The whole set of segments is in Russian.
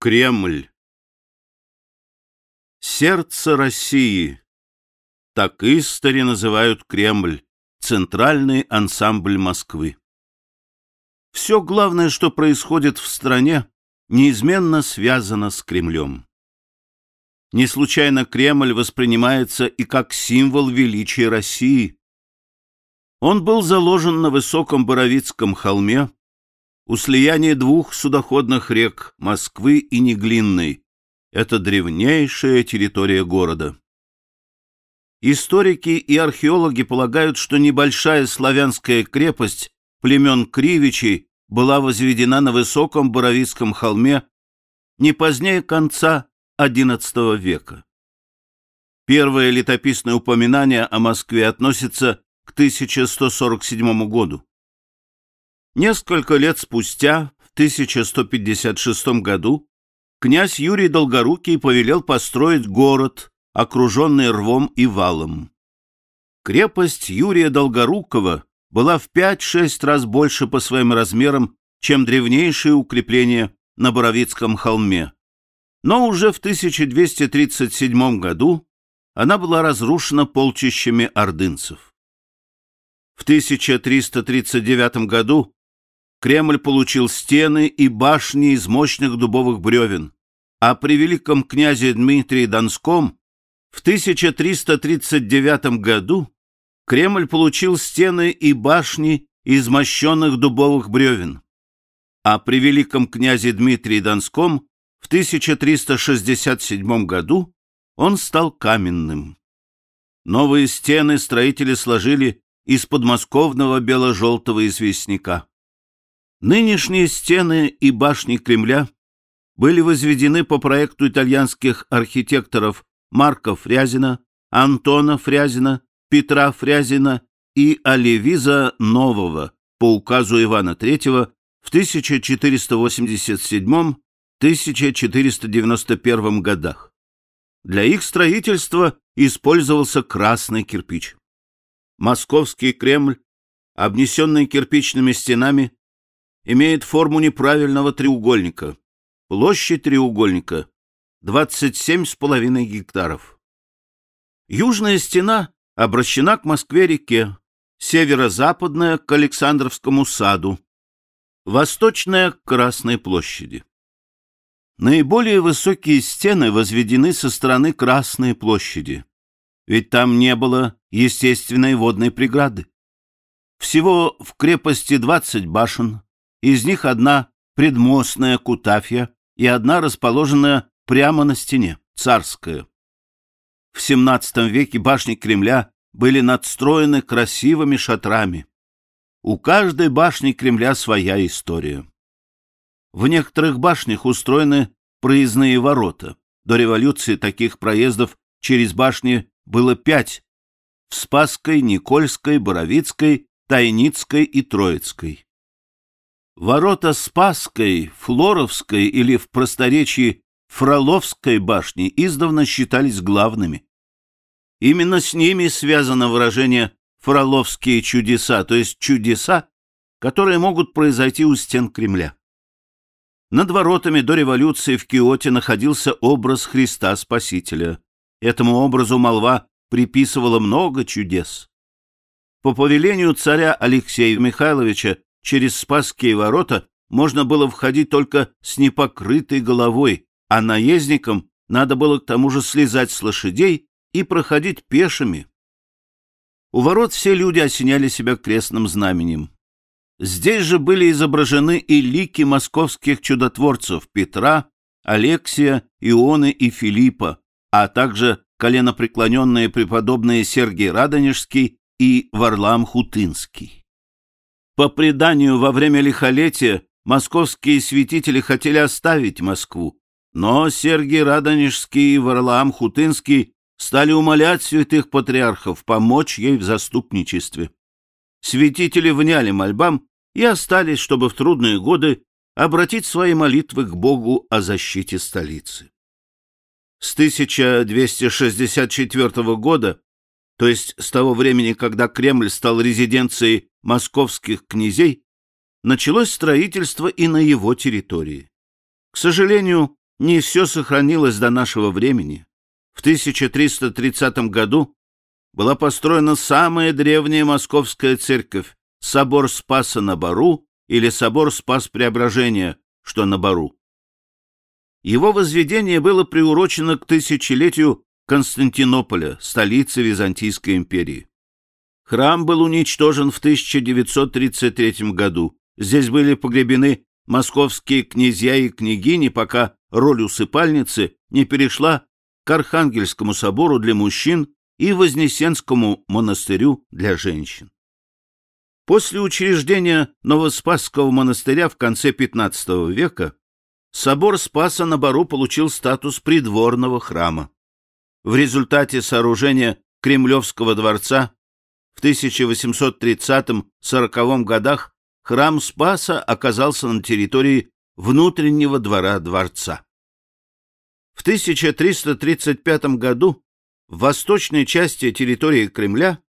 Кремль. Сердце России. Так истори называют Кремль, центральный ансамбль Москвы. Все главное, что происходит в стране, неизменно связано с Кремлем. Не случайно Кремль воспринимается и как символ величия России. Он был заложен на высоком Боровицком холме, у слияния двух судоходных рек Москвы и Неглинной. Это древнейшая территория города. Историки и археологи полагают, что небольшая славянская крепость племен Кривичей была возведена на высоком Боровицком холме не позднее конца XI века. Первое летописное упоминание о Москве относится к 1147 году. Несколько лет спустя, в 1156 году, князь Юрий Долгорукий повелел построить город, окруженный рвом и валом. Крепость Юрия Долгорукова была в 5-6 раз больше по своим размерам, чем древнейшие укрепления на Боровицком холме. Но уже в 1237 году она была разрушена полчищами ордынцев. В 1339 году Кремль получил стены и башни из мощных дубовых бревен, а при великом князе Дмитрии Донском в 1339 году Кремль получил стены и башни из мощенных дубовых бревен, а при великом князе Дмитрии Донском в 1367 году он стал каменным. Новые стены строители сложили из подмосковного бело-желтого известняка. Нынешние стены и башни Кремля были возведены по проекту итальянских архитекторов Марка Фрязина, Антона Фрязина, Петра Фрязина и Оливиза Нового по указу Ивана III в 1487-1491 годах. Для их строительства использовался красный кирпич. Московский Кремль, обнесенный кирпичными стенами, имеет форму неправильного треугольника. Площадь треугольника 27,5 гектаров. Южная стена обращена к Москве-реке, северо-западная — к Александровскому саду, восточная — к Красной площади. Наиболее высокие стены возведены со стороны Красной площади, ведь там не было естественной водной преграды. Всего в крепости 20 башен, из них одна предмостная Кутафья и одна расположенная прямо на стене, царская. В XVII веке башни Кремля были надстроены красивыми шатрами. У каждой башни Кремля своя история. В некоторых башнях устроены проездные ворота. До революции таких проездов через башни было пять — в Спасской, Никольской, Боровицкой, Тайницкой и Троицкой. Ворота Спасской, Флоровской или в просторечии Фроловской башни издавна считались главными. Именно с ними связано выражение «фроловские чудеса», то есть чудеса, которые могут произойти у стен Кремля. Над воротами до революции в Киоте находился образ Христа Спасителя. Этому образу молва приписывала много чудес. По повелению царя Алексея Михайловича через Спасские ворота можно было входить только с непокрытой головой, а наездникам надо было к тому же слезать с лошадей и проходить пешими. У ворот все люди осеняли себя крестным знаменем. Здесь же были изображены и лики московских чудотворцев Петра, Алексия, Ионы и Филиппа, а также коленопреклоненные преподобные Сергий Радонежский и Варлам Хутынский. По преданию, во время лихолетия московские святители хотели оставить Москву, но Сергий Радонежский и Варлаам Хутынский стали умолять святых патриархов помочь ей в заступничестве. Святители вняли мольбам и остались, чтобы в трудные годы обратить свои молитвы к Богу о защите столицы. С 1264 года то есть с того времени, когда Кремль стал резиденцией московских князей, началось строительство и на его территории. К сожалению, не все сохранилось до нашего времени. В 1330 году была построена самая древняя московская церковь, собор Спаса на Бару или собор Спас-Преображения, что на Бару. Его возведение было приурочено к тысячелетию Константинополя, столицы Византийской империи. Храм был уничтожен в 1933 году. Здесь были погребены московские князья и княгини, пока роль усыпальницы не перешла к Архангельскому собору для мужчин и Вознесенскому монастырю для женщин. После учреждения Новоспасского монастыря в конце XV века собор Спаса на Бару получил статус придворного храма. В результате сооружения Кремлевского дворца в 1830-40 годах храм Спаса оказался на территории внутреннего двора дворца. В 1335 году в восточной части территории Кремля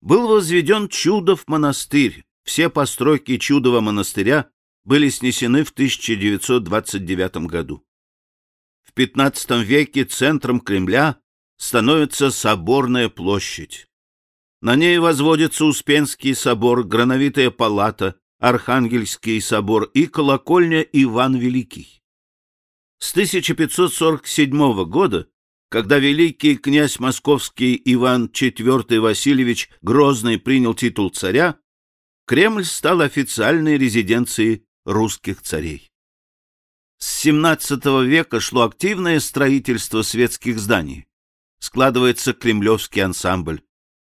был возведен Чудов монастырь. Все постройки Чудова монастыря были снесены в 1929 году. В XV веке центром Кремля становится Соборная площадь. На ней возводится Успенский собор, Грановитая палата, Архангельский собор и колокольня Иван Великий. С 1547 года, когда великий князь московский Иван IV Васильевич Грозный принял титул царя, Кремль стал официальной резиденцией русских царей. С XVII века шло активное строительство светских зданий. Складывается кремлевский ансамбль.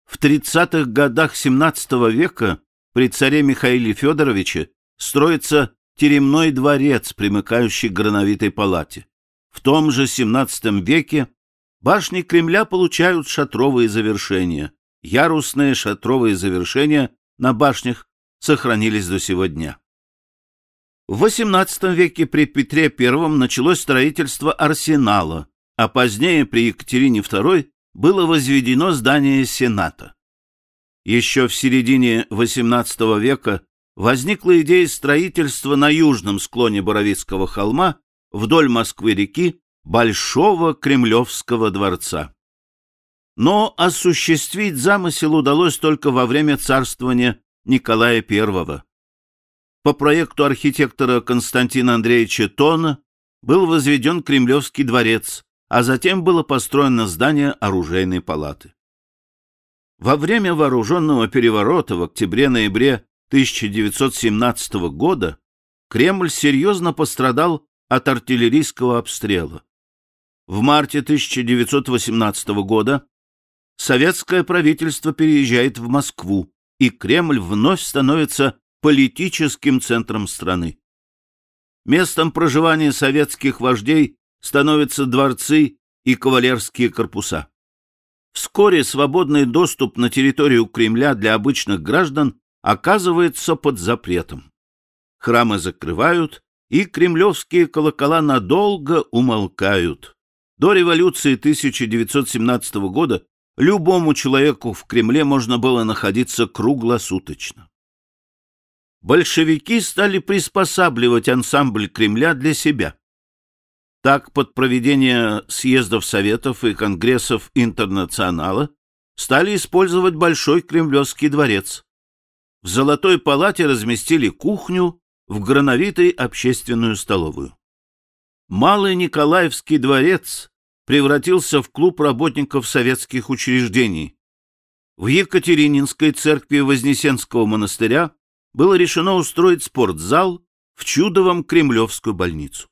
В 30-х годах XVII века при царе Михаиле Федоровиче строится теремной дворец, примыкающий к грановитой палате. В том же XVII веке башни Кремля получают шатровые завершения. Ярусные шатровые завершения на башнях сохранились до сего дня. В XVIII веке при Петре I началось строительство арсенала, а позднее при Екатерине II было возведено здание Сената. Еще в середине XVIII века возникла идея строительства на южном склоне Боровицкого холма вдоль Москвы-реки Большого Кремлевского дворца. Но осуществить замысел удалось только во время царствования Николая I. По проекту архитектора Константина Андреевича Тона был возведен Кремлевский дворец, а затем было построено здание оружейной палаты. Во время вооруженного переворота в октябре-ноябре 1917 года Кремль серьезно пострадал от артиллерийского обстрела. В марте 1918 года советское правительство переезжает в Москву, и Кремль вновь становится политическим центром страны. Местом проживания советских вождей становятся дворцы и кавалерские корпуса. Вскоре свободный доступ на территорию Кремля для обычных граждан оказывается под запретом. Храмы закрывают, и кремлевские колокола надолго умолкают. До революции 1917 года любому человеку в Кремле можно было находиться круглосуточно. Большевики стали приспосабливать ансамбль Кремля для себя. Так, под проведение съездов Советов и Конгрессов Интернационала стали использовать Большой Кремлевский дворец. В Золотой палате разместили кухню, в Грановитой общественную столовую. Малый Николаевский дворец превратился в клуб работников советских учреждений. В Екатерининской церкви Вознесенского монастыря было решено устроить спортзал в Чудовом Кремлевскую больницу.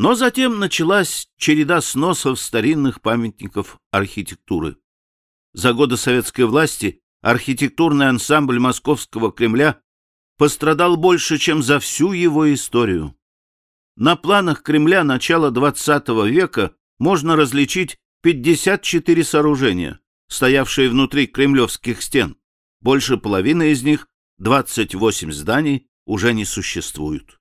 Но затем началась череда сносов старинных памятников архитектуры. За годы советской власти архитектурный ансамбль Московского Кремля пострадал больше, чем за всю его историю. На планах Кремля начала XX века можно различить 54 сооружения, стоявшие внутри кремлевских стен. Больше половины из них, 28 зданий, уже не существуют.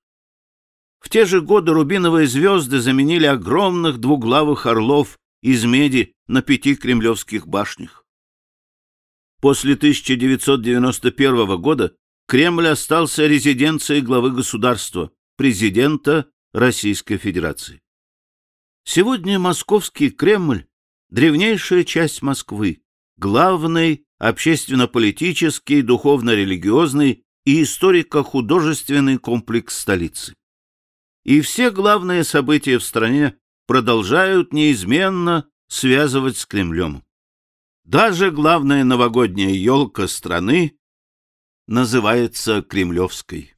В те же годы рубиновые звезды заменили огромных двуглавых орлов из меди на пяти кремлевских башнях. После 1991 года Кремль остался резиденцией главы государства, президента Российской Федерации. Сегодня Московский Кремль – древнейшая часть Москвы, главный общественно-политический, духовно-религиозный и историко-художественный комплекс столицы. И все главные события в стране продолжают неизменно связывать с Кремлем. Даже главная новогодняя елка страны называется Кремлевской.